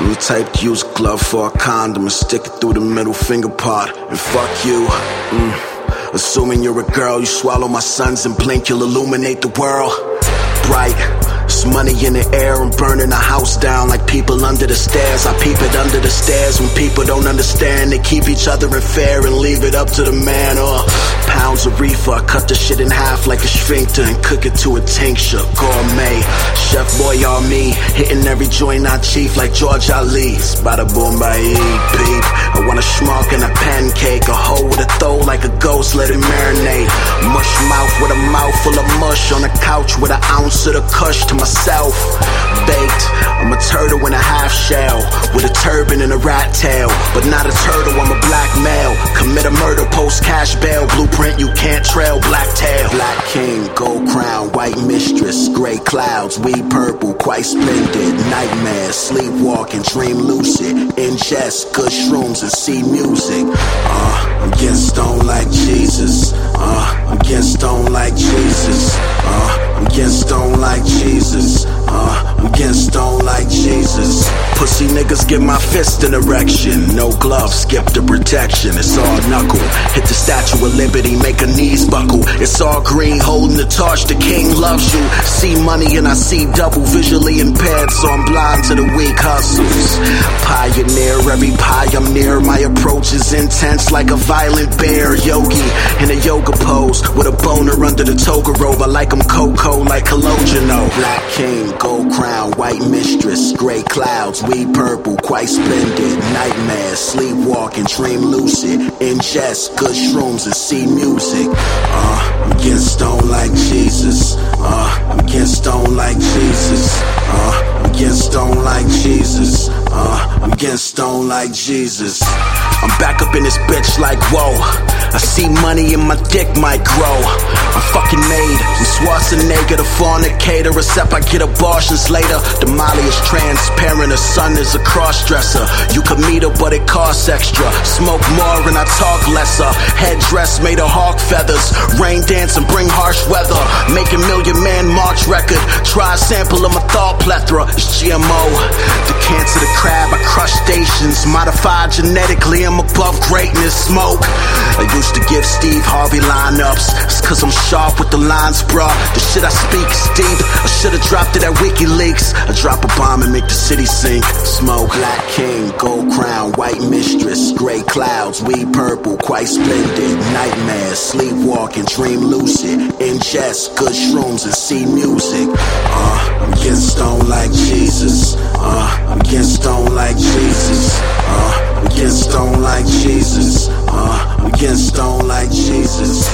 I'm the type to use a glove for a condom and stick it through the middle finger part. And fuck you. Mm. Assuming you're a girl, you swallow my sons and blink, you'll illuminate the world. Bright. There's money in the air, I'm burning the house down like people under the stairs. I peep it under the stairs when people don't understand. They keep each other in fair and leave it up to the man. Or pounds of reefer, I cut the shit in half like a sphincter and cook it to a tincture. Gourmet, chef boy on me, hitting every joint I chief like George Ali. Bada boom, by peep. I want a schmuck and a pancake, a hoe with a throw like a ghost, let it marinate. Mush mouth with a mouth full of mush on a couch with an ounce of the kush to myself. Baked, I'm a turtle in a half shell with a turban and a rat tail. But not a turtle, I'm a black male. Commit a murder, post cash bail. Blueprint you can't trail, black tail. Black king, gold crown, white mistress, gray clouds, weed purple, quite splendid. Nightmares, sleepwalking, dream lucid. Ingest good shrooms and see music. Uh, I'm getting stoned like Jesus. Uh, I'm getting stoned like Jesus. Uh, I'm getting stoned like Jesus houses. Uh, I'm getting stoned like Jesus. Pussy niggas get my fist an erection. No gloves, skip the protection. It's all knuckle. Hit the Statue of Liberty, make a knees buckle. It's all green, holding the torch. The king loves you. See money and I see double. Visually impaired, so I'm blind to the weak hustles. Pioneer, every near. My approach is intense like a violent bear. Yogi in a yoga pose with a boner under the toga robe. I like 'em cocoa like Cologeno. Black king, gray clouds, we purple, quite splendid. Nightmares, sleepwalking, dream lucid. Ingest good shrooms and see music. Uh, I'm getting stoned like Jesus. Uh, I'm getting stoned like Jesus. Uh, I'm getting stoned like Jesus. Uh, I'm getting stoned like Jesus. I'm back up in this bitch like whoa. I see money in my dick might grow. I'm Schwarzenegger a fornicator, except I get a abortions later. The Molly is transparent, her son is a cross-dresser. You could meet her, but it costs extra. Smoke more and I talk lesser. Headdress made of hawk feathers. Rain dance and bring harsh weather. Making million man march record. Try a sample of my thought plethora. It's GMO. The cancer, the crab, I stations. Modified genetically, I'm above greatness. Smoke. I used to give Steve Harvey lineups. It's cause I'm sharp with the lines, bruh. The shit I speak is deep. Dropped it at WikiLeaks. I drop a bomb and make the city sink. Smoke, black king, gold crown, white mistress, gray clouds, weed purple, quite splendid. Nightmares, sleepwalking, dream lucid. Ingest good shrooms and see music. Uh, I'm getting stoned like Jesus. Uh, I'm getting stoned like Jesus. Uh, I'm getting stoned like Jesus. Uh, I'm getting stoned like Jesus.